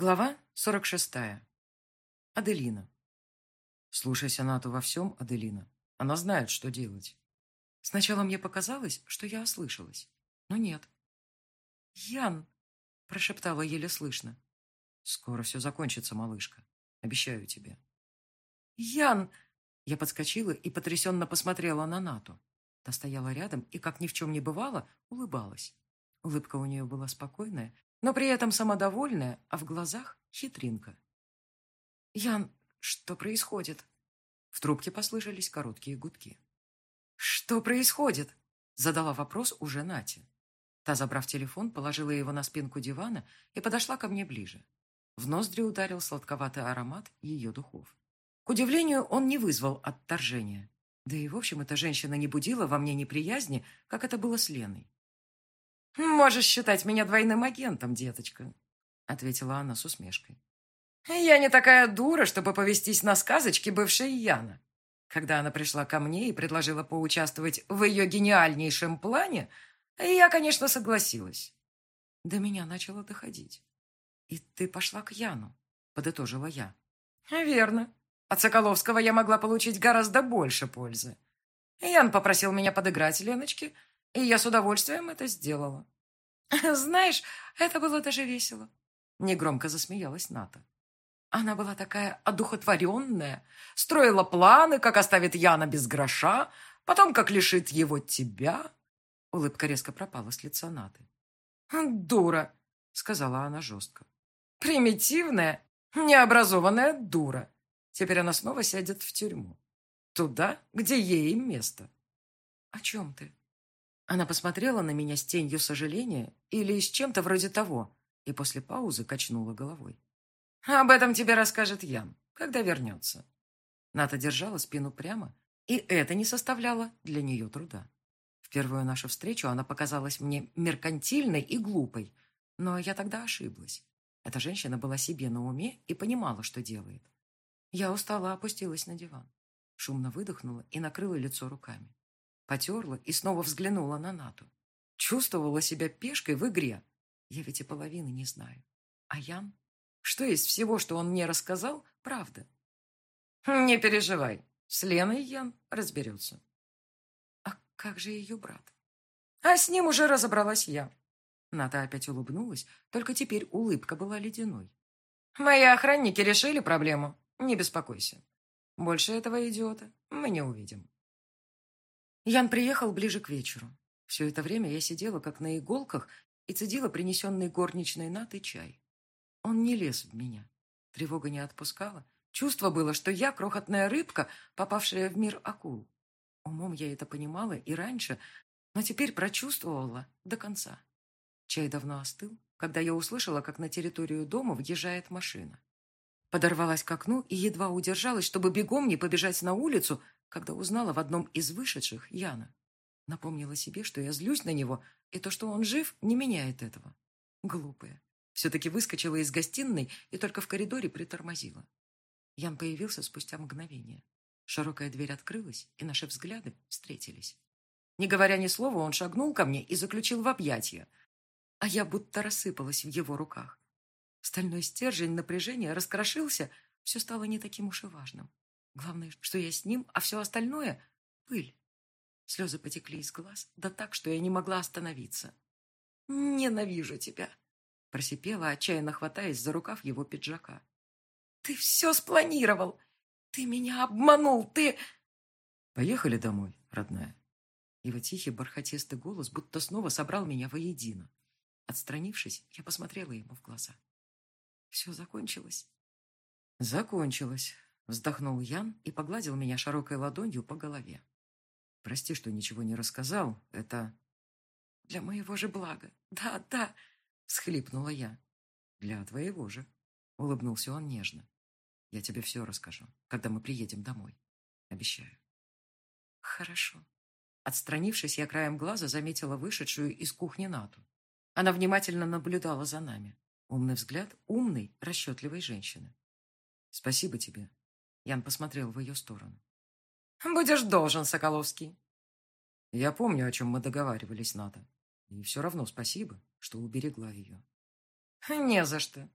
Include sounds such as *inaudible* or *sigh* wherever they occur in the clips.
Глава 46. Аделина. Слушайся Нату во всем, Аделина. Она знает, что делать. Сначала мне показалось, что я ослышалась, но нет. «Ян!» – прошептала еле слышно. «Скоро все закончится, малышка. Обещаю тебе». «Ян!» Я подскочила и потрясенно посмотрела на Нату. Та стояла рядом и, как ни в чем не бывало, улыбалась. Улыбка у нее была спокойная, но при этом самодовольная, а в глазах хитринка. «Ян, что происходит?» В трубке послышались короткие гудки. «Что происходит?» Задала вопрос уже Нате. Та, забрав телефон, положила его на спинку дивана и подошла ко мне ближе. В ноздри ударил сладковатый аромат ее духов. К удивлению, он не вызвал отторжения. Да и, в общем, эта женщина не будила во мне неприязни, как это было с Леной. «Можешь считать меня двойным агентом, деточка», — ответила она с усмешкой. «Я не такая дура, чтобы повестись на сказочки бывшей Яна. Когда она пришла ко мне и предложила поучаствовать в ее гениальнейшем плане, я, конечно, согласилась». До меня начало доходить. «И ты пошла к Яну», — подытожила я. «Верно. От Соколовского я могла получить гораздо больше пользы. Ян попросил меня подыграть Леночке, и я с удовольствием это сделала. *laughs* Знаешь, это было даже весело. Негромко засмеялась Ната. Она была такая одухотворенная, строила планы, как оставит Яна без гроша, потом как лишит его тебя. Улыбка резко пропала с лица Наты. «Дура», — сказала она жестко. «Примитивная, необразованная дура. Теперь она снова сядет в тюрьму. Туда, где ей место». «О чем ты?» Она посмотрела на меня с тенью сожаления или с чем-то вроде того, и после паузы качнула головой. «Об этом тебе расскажет Ян, когда вернется». Ната держала спину прямо, и это не составляло для нее труда. В первую нашу встречу она показалась мне меркантильной и глупой, но я тогда ошиблась. Эта женщина была себе на уме и понимала, что делает. Я устала опустилась на диван, шумно выдохнула и накрыла лицо руками. Потерла и снова взглянула на Нату. Чувствовала себя пешкой в игре. Я ведь и половины не знаю. А Ян? Что из всего, что он мне рассказал, правда? Не переживай. С Леной Ян разберется. А как же ее брат? А с ним уже разобралась я. Ната опять улыбнулась, только теперь улыбка была ледяной. Мои охранники решили проблему. Не беспокойся. Больше этого идиота мы не увидим. Ян приехал ближе к вечеру. Все это время я сидела как на иголках и цедила принесенный горничной Натой чай. Он не лез в меня. Тревога не отпускала. Чувство было, что я крохотная рыбка, попавшая в мир акул. Умом я это понимала и раньше, но теперь прочувствовала до конца. Чай давно остыл, когда я услышала, как на территорию дома въезжает машина. Подорвалась к окну и едва удержалась, чтобы бегом не побежать на улицу, когда узнала в одном из вышедших Яна. Напомнила себе, что я злюсь на него, и то, что он жив, не меняет этого. Глупая. Все-таки выскочила из гостиной и только в коридоре притормозила. Ян появился спустя мгновение. Широкая дверь открылась, и наши взгляды встретились. Не говоря ни слова, он шагнул ко мне и заключил в объятия, а я будто рассыпалась в его руках. Стальной стержень напряжения раскрошился, все стало не таким уж и важным. Главное, что я с ним, а все остальное — пыль. Слезы потекли из глаз, да так, что я не могла остановиться. «Ненавижу тебя!» — просипела, отчаянно хватаясь за рукав его пиджака. «Ты все спланировал! Ты меня обманул! Ты...» «Поехали домой, родная!» Его тихий бархатистый голос будто снова собрал меня воедино. Отстранившись, я посмотрела ему в глаза. «Все закончилось?» «Закончилось», Вздохнул Ян и погладил меня широкой ладонью по голове. Прости, что ничего не рассказал. Это... Для моего же блага. Да, да, всхлипнула я. Для твоего же. Улыбнулся он нежно. Я тебе все расскажу, когда мы приедем домой. Обещаю. Хорошо. Отстранившись, я краем глаза заметила вышедшую из кухни Нату. Она внимательно наблюдала за нами. Умный взгляд умной, расчетливой женщины. Спасибо тебе Ян посмотрел в ее сторону. «Будешь должен, Соколовский». «Я помню, о чем мы договаривались, Ната. И все равно спасибо, что уберегла ее». «Не за что».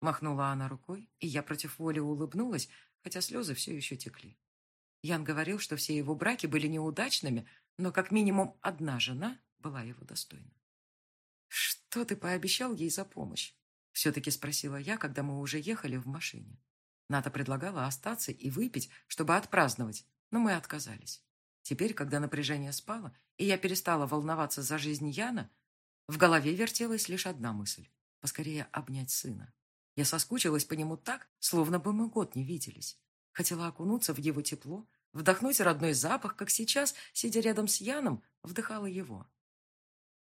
Махнула она рукой, и я против воли улыбнулась, хотя слезы все еще текли. Ян говорил, что все его браки были неудачными, но как минимум одна жена была его достойна. «Что ты пообещал ей за помощь?» Все-таки спросила я, когда мы уже ехали в машине. Ната предлагала остаться и выпить, чтобы отпраздновать, но мы отказались. Теперь, когда напряжение спало, и я перестала волноваться за жизнь Яна, в голове вертелась лишь одна мысль – поскорее обнять сына. Я соскучилась по нему так, словно бы мы год не виделись. Хотела окунуться в его тепло, вдохнуть родной запах, как сейчас, сидя рядом с Яном, вдыхала его.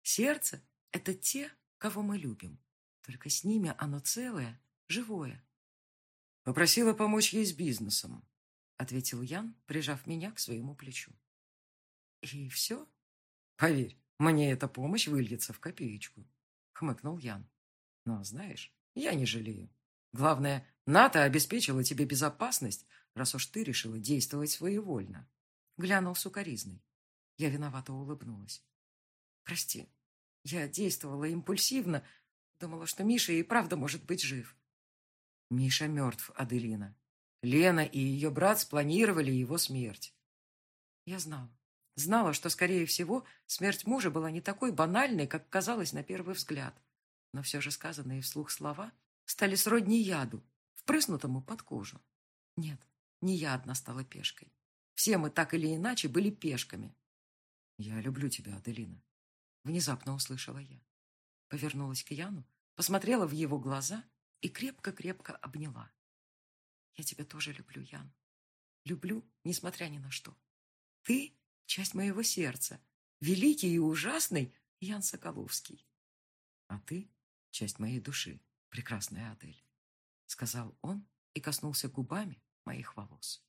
Сердце – это те, кого мы любим. Только с ними оно целое, живое. Попросила помочь ей с бизнесом, ответил Ян, прижав меня к своему плечу. И все? Поверь, мне эта помощь выльется в копеечку, хмыкнул Ян. Но знаешь, я не жалею. Главное, НАТО обеспечила тебе безопасность, раз уж ты решила действовать своевольно. Глянул сукоризный. Я виновато улыбнулась. Прости, я действовала импульсивно, думала, что Миша и правда может быть жив. Миша мертв, Аделина. Лена и ее брат спланировали его смерть. Я знала. Знала, что, скорее всего, смерть мужа была не такой банальной, как казалось на первый взгляд. Но все же сказанные вслух слова стали сродни яду, впрыснутому под кожу. Нет, не я одна стала пешкой. Все мы так или иначе были пешками. «Я люблю тебя, Аделина», — внезапно услышала я. Повернулась к Яну, посмотрела в его глаза и крепко-крепко обняла. Я тебя тоже люблю, Ян. Люблю, несмотря ни на что. Ты — часть моего сердца, великий и ужасный Ян Соколовский. А ты — часть моей души, прекрасная Адель, — сказал он и коснулся губами моих волос.